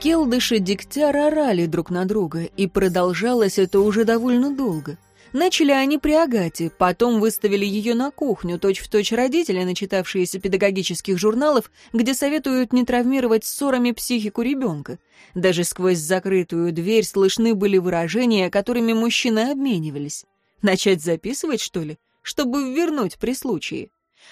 Келдыш и Дегтяр орали друг на друга, и продолжалось это уже довольно долго. Начали они при Агате, потом выставили ее на кухню, точь-в-точь родители, начитавшиеся педагогических журналов, где советуют не травмировать ссорами психику ребенка. Даже сквозь закрытую дверь слышны были выражения, которыми мужчины обменивались. Начать записывать, что ли? Чтобы вернуть при случае.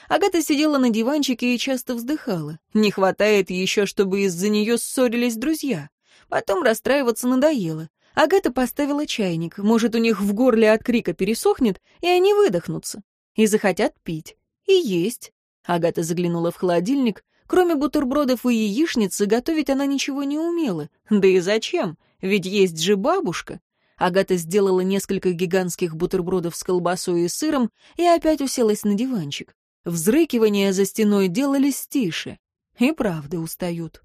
Агата сидела на диванчике и часто вздыхала. Не хватает еще, чтобы из-за нее ссорились друзья. Потом расстраиваться надоело. Агата поставила чайник. Может, у них в горле от крика пересохнет, и они выдохнутся. И захотят пить. И есть. Агата заглянула в холодильник. Кроме бутербродов и яичницы, готовить она ничего не умела. Да и зачем? Ведь есть же бабушка. Агата сделала несколько гигантских бутербродов с колбасой и сыром и опять уселась на диванчик. Взрыкивания за стеной делались тише. И правда устают.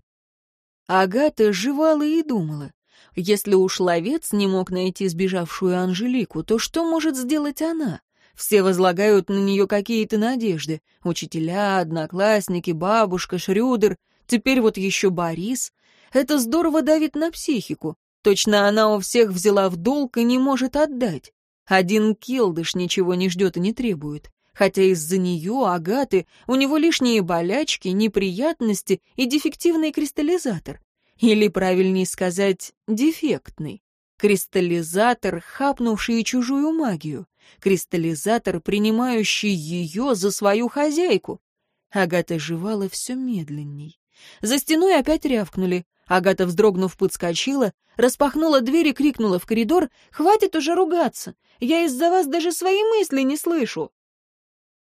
Агата жевала и думала. Если уж ловец не мог найти сбежавшую Анжелику, то что может сделать она? Все возлагают на нее какие-то надежды. Учителя, одноклассники, бабушка, Шрюдер, теперь вот еще Борис. Это здорово давит на психику. Точно она у всех взяла в долг и не может отдать. Один Келдыш ничего не ждет и не требует. Хотя из-за нее, Агаты, у него лишние болячки, неприятности и дефективный кристаллизатор. Или, правильнее сказать, дефектный. Кристаллизатор, хапнувший чужую магию. Кристаллизатор, принимающий ее за свою хозяйку. Агата жевала все медленней. За стеной опять рявкнули. Агата, вздрогнув, подскочила, распахнула дверь и крикнула в коридор, «Хватит уже ругаться! Я из-за вас даже свои мысли не слышу!»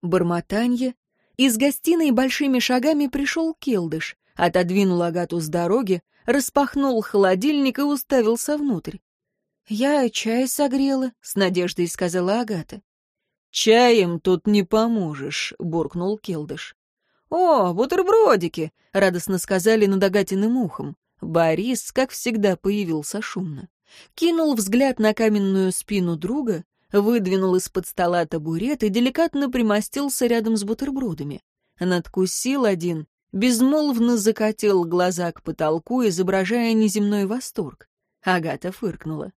Бормотанье. Из гостиной большими шагами пришел Келдыш отодвинул Агату с дороги, распахнул холодильник и уставился внутрь. «Я чай согрела», — с надеждой сказала Агата. «Чаем тут не поможешь», — буркнул Келдыш. «О, бутербродики!» — радостно сказали над Агатиным ухом. Борис, как всегда, появился шумно. Кинул взгляд на каменную спину друга, выдвинул из-под стола табурет и деликатно примостился рядом с бутербродами. Надкусил один безмолвно закатил глаза к потолку, изображая неземной восторг. Агата фыркнула.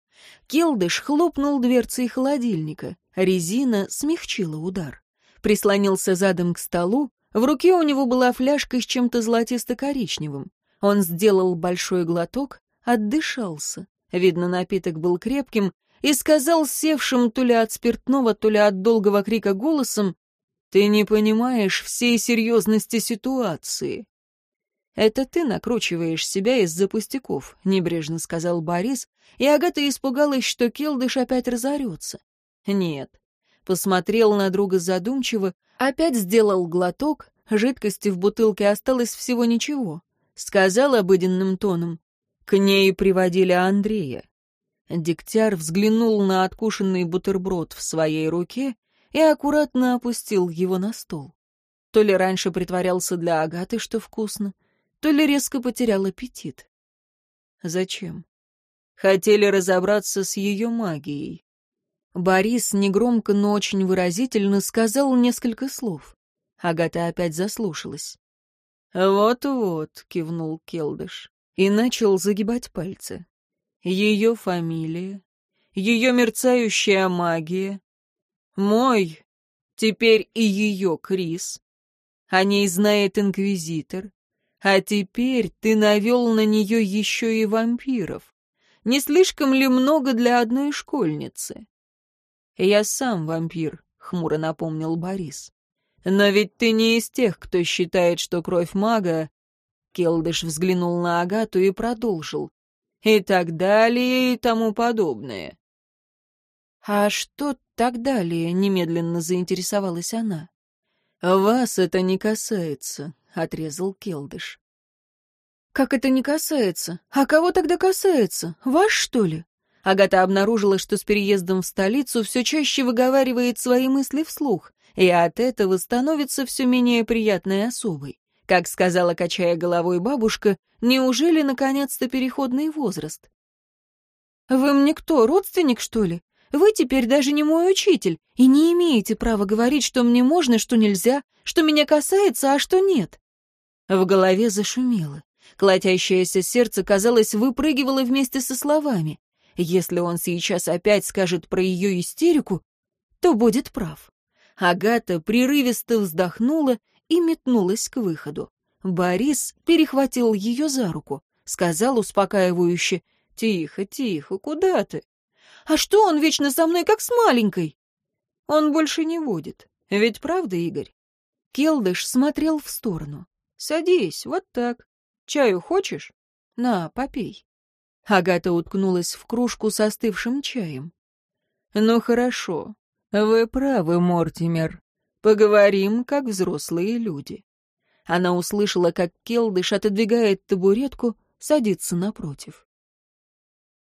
Келдыш хлопнул дверцей холодильника. Резина смягчила удар. Прислонился задом к столу. В руке у него была фляжка с чем-то золотисто-коричневым. Он сделал большой глоток, отдышался. Видно, напиток был крепким, и сказал севшим то ли от спиртного, то ли от долгого крика голосом, ты не понимаешь всей серьезности ситуации. Это ты накручиваешь себя из-за пустяков, небрежно сказал Борис, и Агата испугалась, что Келдыш опять разорется. Нет. Посмотрел на друга задумчиво, опять сделал глоток, жидкости в бутылке осталось всего ничего. Сказал обыденным тоном. К ней приводили Андрея. Дегтяр взглянул на откушенный бутерброд в своей руке и аккуратно опустил его на стол. То ли раньше притворялся для Агаты, что вкусно, то ли резко потерял аппетит. Зачем? Хотели разобраться с ее магией. Борис негромко, но очень выразительно сказал несколько слов. Агата опять заслушалась. «Вот-вот», — кивнул Келдыш, и начал загибать пальцы. «Ее фамилия, ее мерцающая магия, мой, теперь и ее Крис. О ней знает инквизитор. А теперь ты навел на нее еще и вампиров. Не слишком ли много для одной школьницы? Я сам вампир, хмуро напомнил Борис. Но ведь ты не из тех, кто считает, что кровь мага... Келдыш взглянул на Агату и продолжил. И так далее, и тому подобное. «А что так далее?» — немедленно заинтересовалась она. «Вас это не касается», — отрезал Келдыш. «Как это не касается? А кого тогда касается? Вас, что ли?» Агата обнаружила, что с переездом в столицу все чаще выговаривает свои мысли вслух, и от этого становится все менее приятной особой. Как сказала, качая головой бабушка, неужели наконец-то переходный возраст? «Вы мне кто, родственник, что ли? Вы теперь даже не мой учитель и не имеете права говорить, что мне можно, что нельзя, что меня касается, а что нет». В голове зашумело. Колотящееся сердце, казалось, выпрыгивало вместе со словами. Если он сейчас опять скажет про ее истерику, то будет прав. Агата прерывисто вздохнула и метнулась к выходу. Борис перехватил ее за руку, сказал успокаивающе, «Тихо, тихо, куда ты?» «А что он вечно со мной, как с маленькой?» «Он больше не будет. Ведь правда, Игорь?» Келдыш смотрел в сторону. «Садись, вот так. Чаю хочешь? На, попей». Агата уткнулась в кружку с остывшим чаем. «Ну хорошо. Вы правы, Мортимер. Поговорим, как взрослые люди». Она услышала, как Келдыш отодвигает табуретку, садится напротив.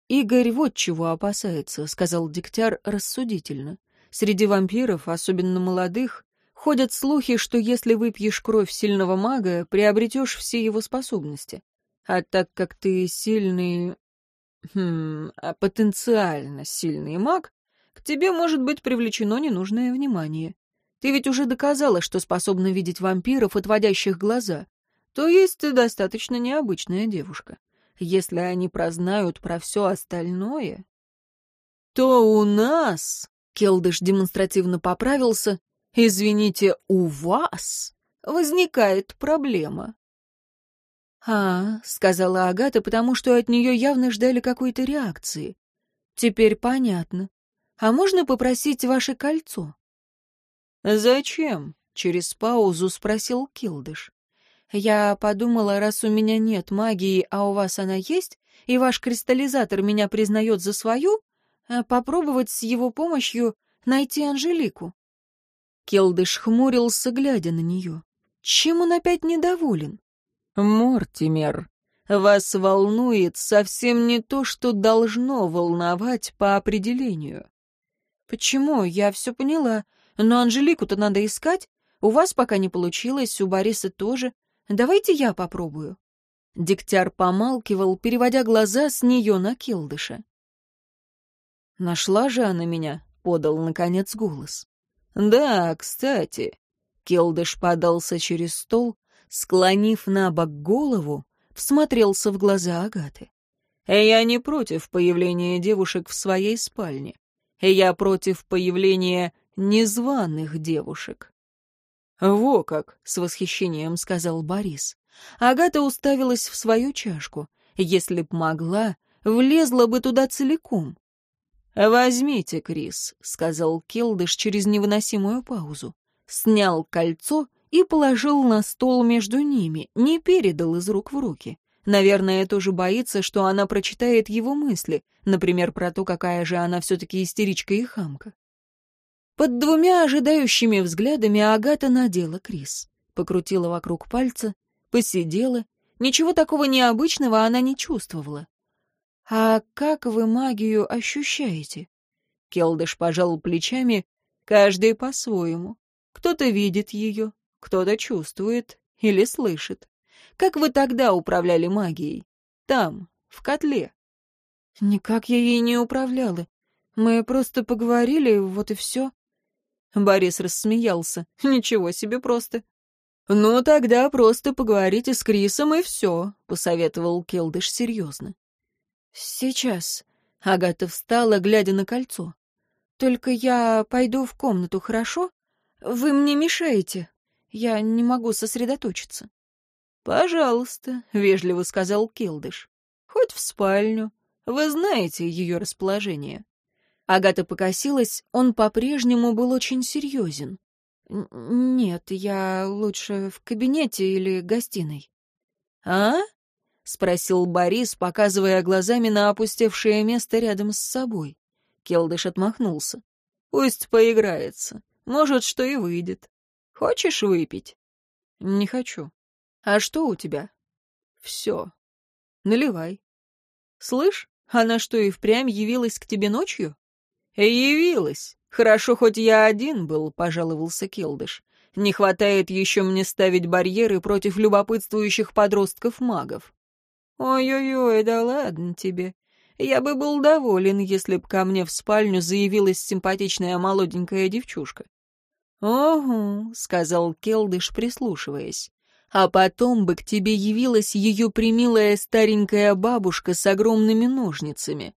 «Игорь вот чего опасается», — сказал Дегтяр рассудительно. «Среди вампиров, особенно молодых, ходят слухи, что если выпьешь кровь сильного мага, приобретешь все его способности. А так как ты сильный... Хм, а потенциально сильный маг, к тебе может быть привлечено ненужное внимание. Ты ведь уже доказала, что способна видеть вампиров, отводящих глаза. То есть ты достаточно необычная девушка. Если они прознают про все остальное, то у нас, Келдыш демонстративно поправился, извините, у вас возникает проблема. «А», — сказала Агата, потому что от нее явно ждали какой-то реакции. «Теперь понятно. А можно попросить ваше кольцо?» «Зачем?» — через паузу спросил Килдыш. Я подумала, раз у меня нет магии, а у вас она есть, и ваш кристаллизатор меня признает за свою, э, попробовать с его помощью найти Анжелику. Келдыш хмурился, глядя на нее. Чем он опять недоволен? «Мортимер, вас волнует совсем не то, что должно волновать по определению». «Почему? Я все поняла. Но Анжелику-то надо искать. У вас пока не получилось, у Бориса тоже. Давайте я попробую». Дегтяр помалкивал, переводя глаза с нее на Келдыша. «Нашла же она меня», — подал, наконец, голос. «Да, кстати». Келдыш подался через стол, склонив на бок голову, всмотрелся в глаза Агаты. «Я не против появления девушек в своей спальне. Я против появления незваных девушек. «Во как!» — с восхищением сказал Борис. Агата уставилась в свою чашку. Если б могла, влезла бы туда целиком. «Возьмите, Крис», — сказал Келдыш через невыносимую паузу. Снял кольцо и положил на стол между ними, не передал из рук в руки. Наверное, тоже боится, что она прочитает его мысли, например, про то, какая же она все-таки истеричка и хамка. Под двумя ожидающими взглядами Агата надела Крис. Покрутила вокруг пальца, посидела. Ничего такого необычного она не чувствовала. «А как вы магию ощущаете?» Келдыш пожал плечами, каждый по-своему. Кто-то видит ее, кто-то чувствует или слышит. Как вы тогда управляли магией? Там, в котле. Никак я ей не управляла. Мы просто поговорили, вот и все. Борис рассмеялся. «Ничего себе просто». «Ну, тогда просто поговорите с Крисом, и все», — посоветовал Келдыш серьезно. «Сейчас». Агата встала, глядя на кольцо. «Только я пойду в комнату, хорошо? Вы мне мешаете. Я не могу сосредоточиться». «Пожалуйста», — вежливо сказал Келдыш. «Хоть в спальню. Вы знаете ее расположение». Агата покосилась, он по-прежнему был очень серьезен. «Нет, я лучше в кабинете или гостиной». «А?» — спросил Борис, показывая глазами на опустевшее место рядом с собой. Келдыш отмахнулся. «Пусть поиграется. Может, что и выйдет. Хочешь выпить?» «Не хочу». «А что у тебя?» «Все. Наливай». «Слышь, она что, и впрямь явилась к тебе ночью?» «Явилась. Хорошо, хоть я один был», — пожаловался Келдыш. «Не хватает еще мне ставить барьеры против любопытствующих подростков-магов». «Ой-ой-ой, да ладно тебе. Я бы был доволен, если б ко мне в спальню заявилась симпатичная молоденькая девчушка». «Ого», — сказал Келдыш, прислушиваясь. А потом бы к тебе явилась ее примилая старенькая бабушка с огромными ножницами.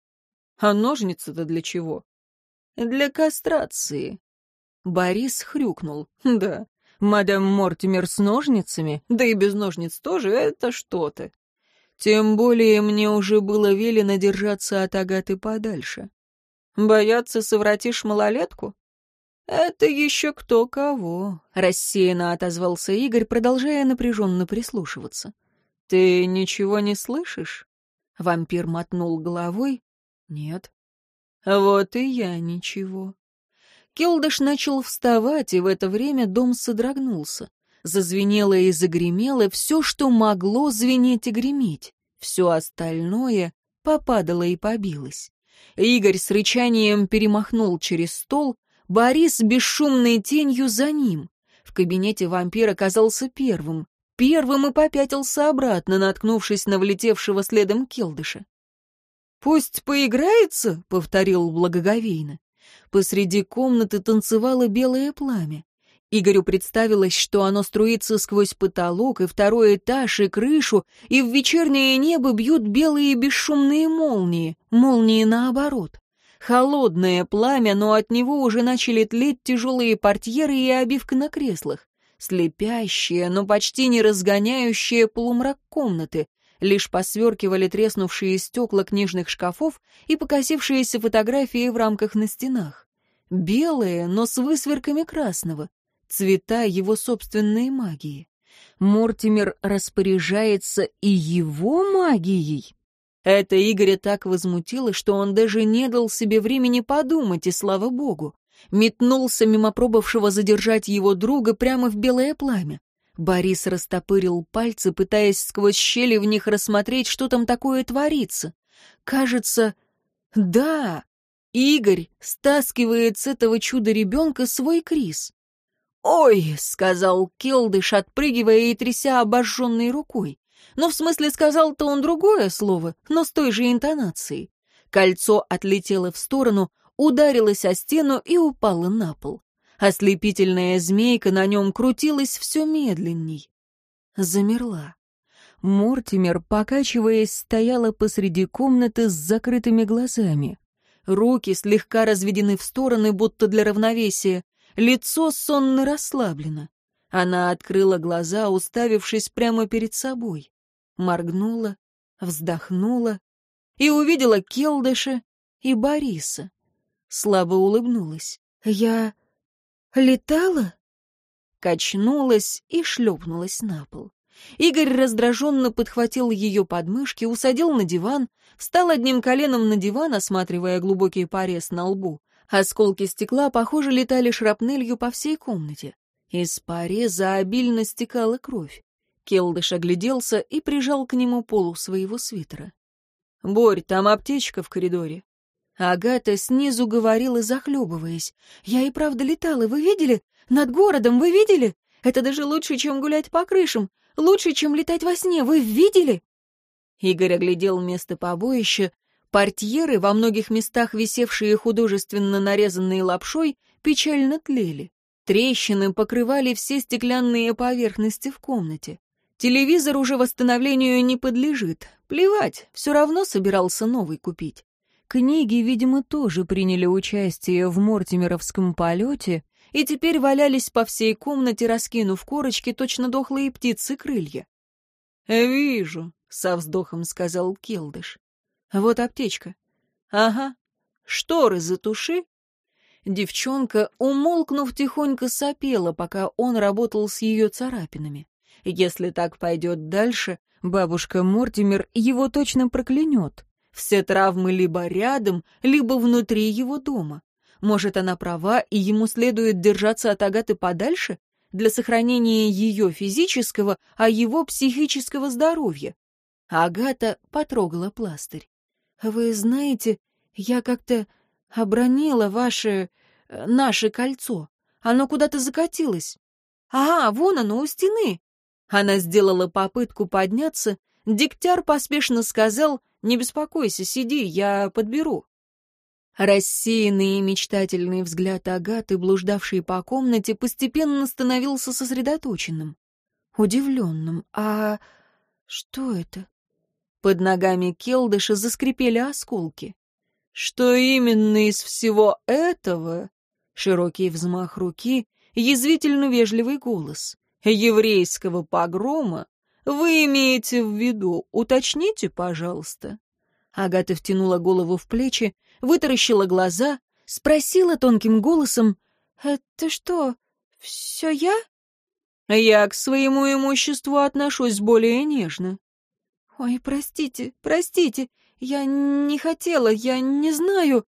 А ножницы-то для чего? Для кастрации. Борис хрюкнул. Да, мадам Мортимер с ножницами, да и без ножниц тоже, это что-то. Тем более мне уже было велено держаться от Агаты подальше. Бояться совратишь малолетку? Это еще кто кого, рассеянно отозвался Игорь, продолжая напряженно прислушиваться. Ты ничего не слышишь? Вампир мотнул головой. Нет. Вот и я ничего. Келдыш начал вставать, и в это время дом содрогнулся. Зазвенело и загремело все, что могло звенеть и греметь. Все остальное попадало и побилось. Игорь с рычанием перемахнул через стол, Борис бесшумной тенью за ним. В кабинете вампир оказался первым. Первым и попятился обратно, наткнувшись на влетевшего следом Келдыша. «Пусть поиграется», — повторил благоговейно. Посреди комнаты танцевало белое пламя. Игорю представилось, что оно струится сквозь потолок и второй этаж, и крышу, и в вечернее небо бьют белые бесшумные молнии, молнии наоборот. Холодное пламя, но от него уже начали тлеть тяжелые портьеры и обивка на креслах. Слепящее, но почти не разгоняющее полумрак комнаты. Лишь посверкивали треснувшие стекла книжных шкафов и покосившиеся фотографии в рамках на стенах. Белые, но с высверками красного цвета его собственной магии. Мортимер распоряжается и его магией. Это Игоря так возмутило, что он даже не дал себе времени подумать, и слава богу. Метнулся мимо пробовавшего задержать его друга прямо в белое пламя. Борис растопырил пальцы, пытаясь сквозь щели в них рассмотреть, что там такое творится. Кажется, да, Игорь стаскивает с этого чуда-ребенка свой Крис. «Ой!» — сказал Келдыш, отпрыгивая и тряся обожженной рукой. Но в смысле сказал-то он другое слово, но с той же интонацией. Кольцо отлетело в сторону, ударилось о стену и упало на пол. Ослепительная змейка на нем крутилась все медленней. Замерла. Мортимер, покачиваясь, стояла посреди комнаты с закрытыми глазами. Руки слегка разведены в стороны, будто для равновесия, Лицо сонно расслаблено. Она открыла глаза, уставившись прямо перед собой. Моргнула, вздохнула и увидела Келдыша и Бориса. Слабо улыбнулась. «Я летала?» Качнулась и шлепнулась на пол. Игорь раздраженно подхватил ее подмышки, усадил на диван, встал одним коленом на диван, осматривая глубокий порез на лбу, Осколки стекла, похоже, летали шрапнелью по всей комнате. Из пореза обильно стекала кровь. Келдыш огляделся и прижал к нему полу своего свитера. «Борь, там аптечка в коридоре». Агата снизу говорила, захлебываясь. «Я и правда летала, вы видели? Над городом, вы видели? Это даже лучше, чем гулять по крышам. Лучше, чем летать во сне, вы видели?» Игорь оглядел место побоища, Портьеры, во многих местах висевшие художественно нарезанные лапшой, печально тлели. Трещины покрывали все стеклянные поверхности в комнате. Телевизор уже восстановлению не подлежит. Плевать, все равно собирался новый купить. Книги, видимо, тоже приняли участие в Мортимеровском полете и теперь валялись по всей комнате, раскинув корочки точно дохлые птицы крылья. «Вижу», — со вздохом сказал Келдыш. Вот аптечка. Ага. Шторы затуши. Девчонка, умолкнув, тихонько сопела, пока он работал с ее царапинами. Если так пойдет дальше, бабушка Мортимер его точно проклянет. Все травмы либо рядом, либо внутри его дома. Может, она права, и ему следует держаться от Агаты подальше для сохранения ее физического, а его психического здоровья. Агата потрогала пластырь. «Вы знаете, я как-то обронила ваше... Э, наше кольцо. Оно куда-то закатилось. Ага, вон оно у стены». Она сделала попытку подняться. Дегтяр поспешно сказал, «Не беспокойся, сиди, я подберу». Рассеянный и мечтательный взгляд Агаты, блуждавший по комнате, постепенно становился сосредоточенным. удивленным. «А что это?» Под ногами Келдыша заскрипели осколки. «Что именно из всего этого?» Широкий взмах руки, язвительно вежливый голос. «Еврейского погрома вы имеете в виду? Уточните, пожалуйста». Агата втянула голову в плечи, вытаращила глаза, спросила тонким голосом, «Это что, все я?» «Я к своему имуществу отношусь более нежно». «Ой, простите, простите, я не хотела, я не знаю...»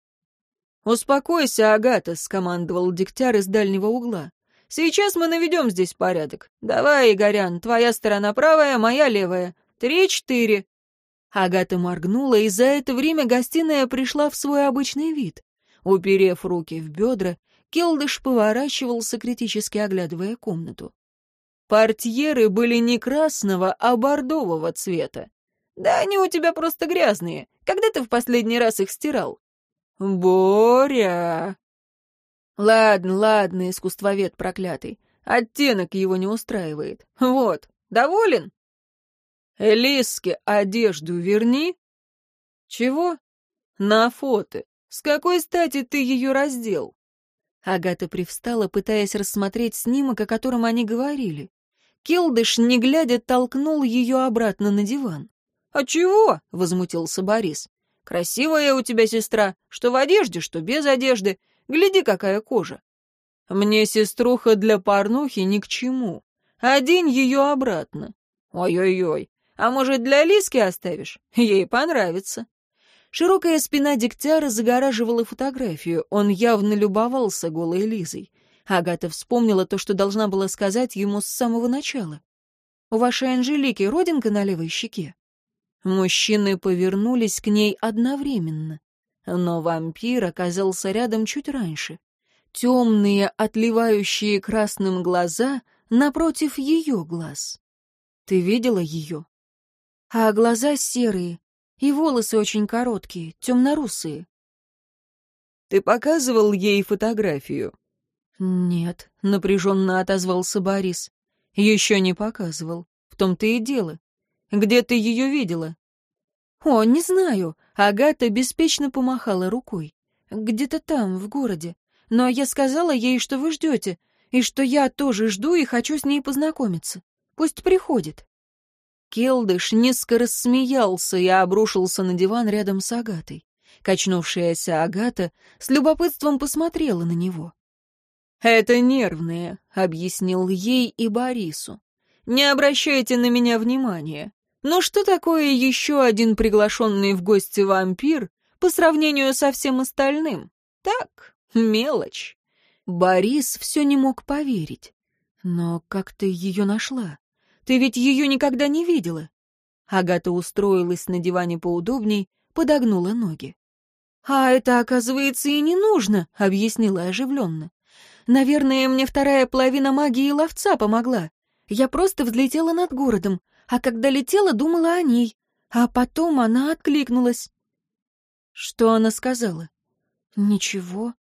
«Успокойся, Агата», — скомандовал Дегтяр из дальнего угла. «Сейчас мы наведем здесь порядок. Давай, Игорян, твоя сторона правая, моя левая. Три-четыре». Агата моргнула, и за это время гостиная пришла в свой обычный вид. Уперев руки в бедра, Келдыш поворачивался, критически оглядывая комнату. Портьеры были не красного, а бордового цвета. Да они у тебя просто грязные. Когда ты в последний раз их стирал? Боря! Ладно, ладно, искусствовед проклятый. Оттенок его не устраивает. Вот, доволен? Элиске одежду верни. Чего? На фото. С какой стати ты ее раздел? Агата привстала, пытаясь рассмотреть снимок, о котором они говорили. Келдыш, не глядя, толкнул ее обратно на диван. «А чего?» — возмутился Борис. «Красивая у тебя сестра, что в одежде, что без одежды. Гляди, какая кожа». «Мне сеструха для порнухи ни к чему. Одень ее обратно». «Ой-ой-ой, а может, для Лиски оставишь? Ей понравится». Широкая спина Дегтяра загораживала фотографию. Он явно любовался голой Лизой. Агата вспомнила то, что должна была сказать ему с самого начала. «У вашей Анжелики родинка на левой щеке?» Мужчины повернулись к ней одновременно. Но вампир оказался рядом чуть раньше. Темные, отливающие красным глаза напротив ее глаз. Ты видела ее? А глаза серые, и волосы очень короткие, темно-русые. Ты показывал ей фотографию? Нет, напряженно отозвался Борис. Еще не показывал. В том-то и дело. Где ты ее видела?» «О, не знаю». Агата беспечно помахала рукой. «Где-то там, в городе. Но я сказала ей, что вы ждете, и что я тоже жду и хочу с ней познакомиться. Пусть приходит». Келдыш низко рассмеялся и обрушился на диван рядом с Агатой. Качнувшаяся Агата с любопытством посмотрела на него. «Это нервные», — объяснил ей и Борису. «Не обращайте на меня внимания. Но что такое еще один приглашенный в гости вампир по сравнению со всем остальным? Так, мелочь. Борис все не мог поверить. Но как ты ее нашла? Ты ведь ее никогда не видела. Агата устроилась на диване поудобней, подогнула ноги. «А это, оказывается, и не нужно», — объяснила оживленно. «Наверное, мне вторая половина магии ловца помогла. Я просто взлетела над городом, а когда летела, думала о ней. А потом она откликнулась. Что она сказала? Ничего.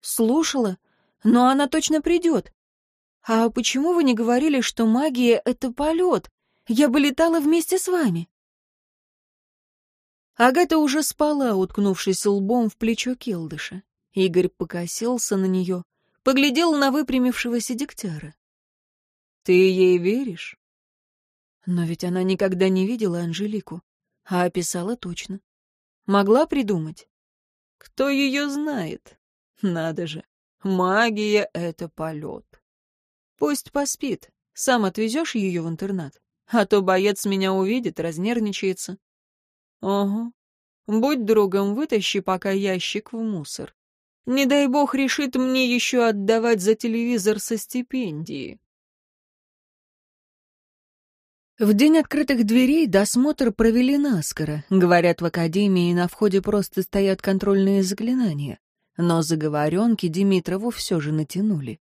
Слушала. Но она точно придет. А почему вы не говорили, что магия — это полет? Я бы летала вместе с вами. Агата уже спала, уткнувшись лбом в плечо Келдыша. Игорь покосился на нее, поглядел на выпрямившегося Дегтяра. «Ты ей веришь?» Но ведь она никогда не видела Анжелику, а описала точно. Могла придумать? Кто ее знает? Надо же, магия — это полет. Пусть поспит, сам отвезешь ее в интернат, а то боец меня увидит, разнервничается. Ого, будь другом, вытащи пока ящик в мусор. Не дай бог решит мне еще отдавать за телевизор со стипендии. В день открытых дверей досмотр провели наскоро. Говорят, в академии на входе просто стоят контрольные заклинания. Но заговоренки Димитрову все же натянули.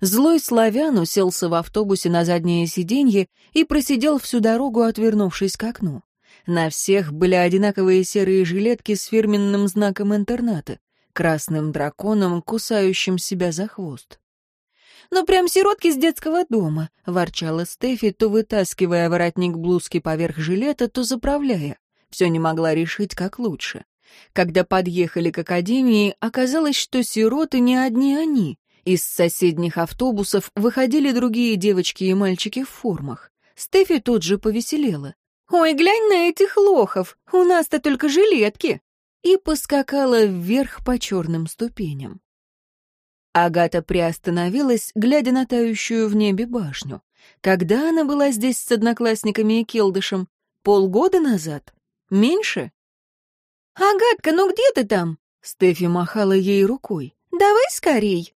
Злой славян уселся в автобусе на заднее сиденье и просидел всю дорогу, отвернувшись к окну. На всех были одинаковые серые жилетки с фирменным знаком интерната — красным драконом, кусающим себя за хвост. «Ну, прям сиротки с детского дома», — ворчала Стефи, то вытаскивая воротник блузки поверх жилета, то заправляя. Все не могла решить, как лучше. Когда подъехали к академии, оказалось, что сироты не одни они. Из соседних автобусов выходили другие девочки и мальчики в формах. Стефи тут же повеселела. «Ой, глянь на этих лохов! У нас-то только жилетки!» И поскакала вверх по черным ступеням. Агата приостановилась, глядя на тающую в небе башню. Когда она была здесь с одноклассниками и Келдышем? Полгода назад? Меньше? «Агатка, ну где ты там?» Стефи махала ей рукой. «Давай скорей!»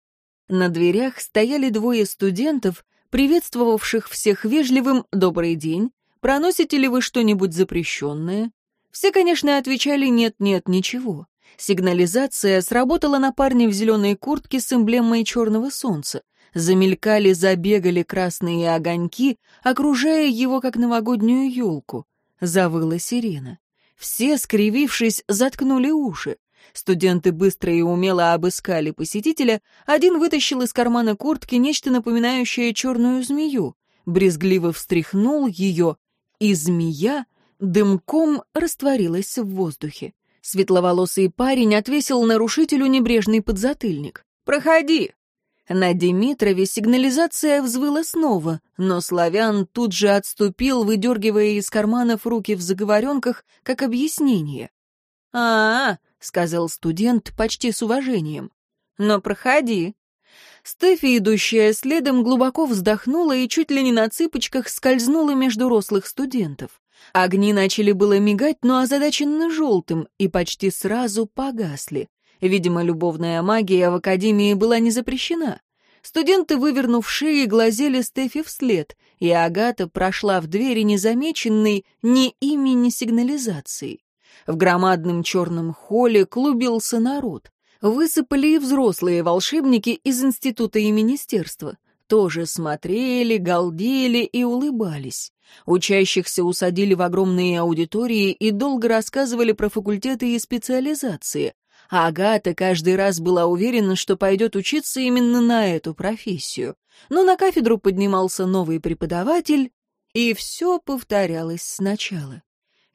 На дверях стояли двое студентов, приветствовавших всех вежливым «добрый день», «проносите ли вы что-нибудь запрещенное?» Все, конечно, отвечали «нет-нет, ничего». Сигнализация сработала на парне в зеленой куртке с эмблемой черного солнца. Замелькали, забегали красные огоньки, окружая его, как новогоднюю елку. Завыла сирена. Все, скривившись, заткнули уши. Студенты быстро и умело обыскали посетителя. Один вытащил из кармана куртки нечто напоминающее черную змею, брезгливо встряхнул ее, и змея дымком растворилась в воздухе. Светловолосый парень отвесил нарушителю небрежный подзатыльник. «Проходи!» На Димитрове сигнализация взвыла снова, но славян тут же отступил, выдергивая из карманов руки в заговоренках, как объяснение. «А-а», — сказал студент почти с уважением. «Но проходи». Стефи, идущая следом, глубоко вздохнула и чуть ли не на цыпочках скользнула между рослых студентов. Огни начали было мигать, но озадаченно желтым, и почти сразу погасли. Видимо, любовная магия в Академии была не запрещена. Студенты, вывернув шеи, глазели Стефи вслед, и Агата прошла в двери незамеченной ни ими, ни сигнализацией. В громадном черном холле клубился народ. Высыпали и взрослые волшебники из института и министерства. Тоже смотрели, галдели и улыбались. Учащихся усадили в огромные аудитории и долго рассказывали про факультеты и специализации. А Агата каждый раз была уверена, что пойдет учиться именно на эту профессию. Но на кафедру поднимался новый преподаватель, и все повторялось сначала.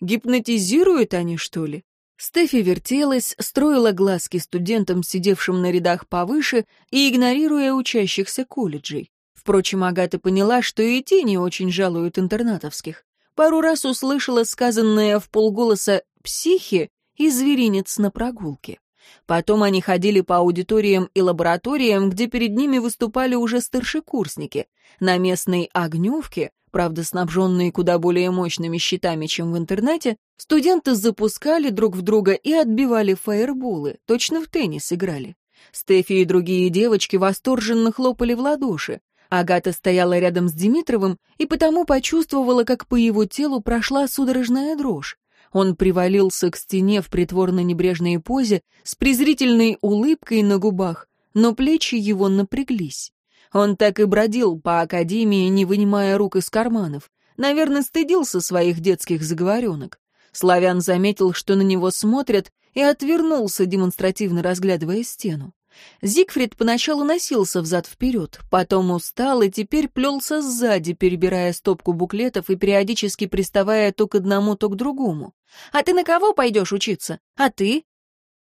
Гипнотизируют они, что ли? Стефи вертелась, строила глазки студентам, сидевшим на рядах повыше, и игнорируя учащихся колледжей. Впрочем, Агата поняла, что и те не очень жалуют интернатовских. Пару раз услышала сказанное в полголоса «психи» и «зверинец на прогулке». Потом они ходили по аудиториям и лабораториям, где перед ними выступали уже старшекурсники. На местной огневке правда снабженные куда более мощными щитами, чем в интернете, студенты запускали друг в друга и отбивали фаерболы, точно в теннис играли. Стефи и другие девочки восторженно хлопали в ладоши. Агата стояла рядом с Димитровым и потому почувствовала, как по его телу прошла судорожная дрожь. Он привалился к стене в притворно-небрежной позе с презрительной улыбкой на губах, но плечи его напряглись. Он так и бродил по академии, не вынимая рук из карманов. Наверное, стыдился своих детских заговоренок. Славян заметил, что на него смотрят, и отвернулся, демонстративно разглядывая стену. Зигфрид поначалу носился взад-вперед, потом устал и теперь плелся сзади, перебирая стопку буклетов и периодически приставая то к одному, то к другому. «А ты на кого пойдешь учиться? А ты?»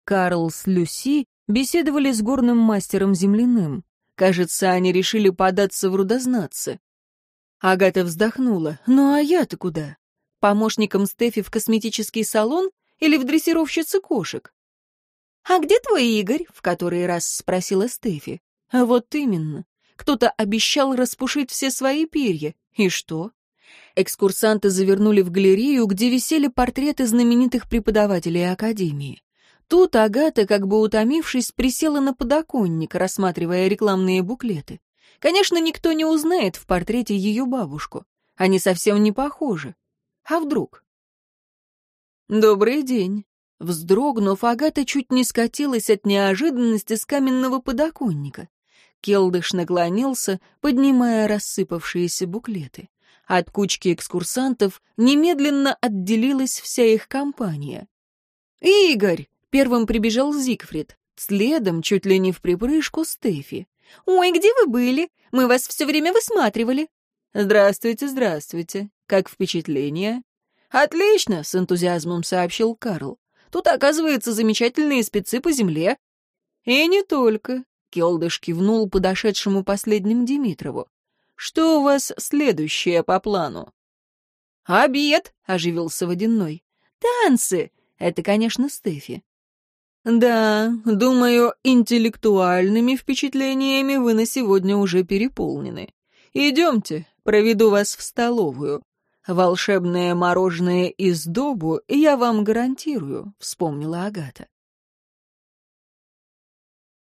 Карл с Люси беседовали с горным мастером земляным. Кажется, они решили податься в рудознатцы. Агата вздохнула. «Ну а я-то куда? Помощником Стефи в косметический салон или в дрессировщице кошек?» «А где твой Игорь?» — в который раз спросила Стефи. «А вот именно. Кто-то обещал распушить все свои перья. И что?» Экскурсанты завернули в галерею, где висели портреты знаменитых преподавателей Академии. Тут Агата, как бы утомившись, присела на подоконник, рассматривая рекламные буклеты. Конечно, никто не узнает в портрете ее бабушку. Они совсем не похожи. А вдруг? «Добрый день». Вздрогнув, Агата чуть не скатилась от неожиданности с каменного подоконника. Келдыш наклонился, поднимая рассыпавшиеся буклеты. От кучки экскурсантов немедленно отделилась вся их компания. «Игорь!» Первым прибежал Зигфрид, следом, чуть ли не в припрыжку, Стефи. «Ой, где вы были? Мы вас все время высматривали». «Здравствуйте, здравствуйте. Как впечатление?» «Отлично!» — с энтузиазмом сообщил Карл. «Тут, оказывается, замечательные спецы по земле». «И не только», — Келдыш кивнул подошедшему последним Димитрову. «Что у вас следующее по плану?» «Обед!» — оживился Водяной. «Танцы!» — это, конечно, Стефи. «Да, думаю, интеллектуальными впечатлениями вы на сегодня уже переполнены. Идемте, проведу вас в столовую. Волшебное мороженое из добу я вам гарантирую», — вспомнила Агата.